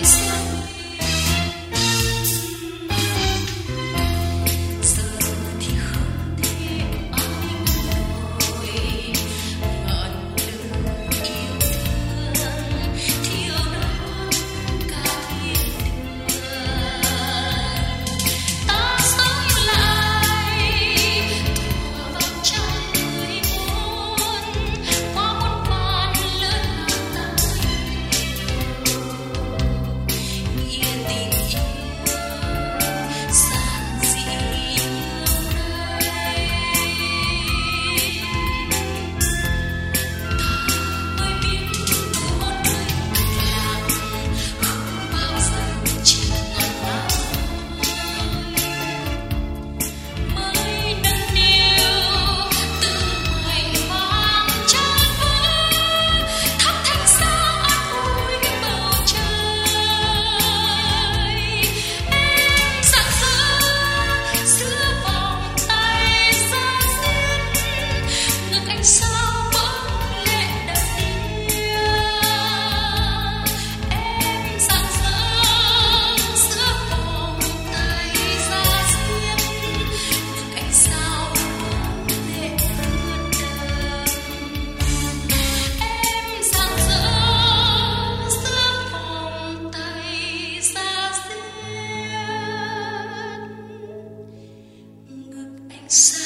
Peace. So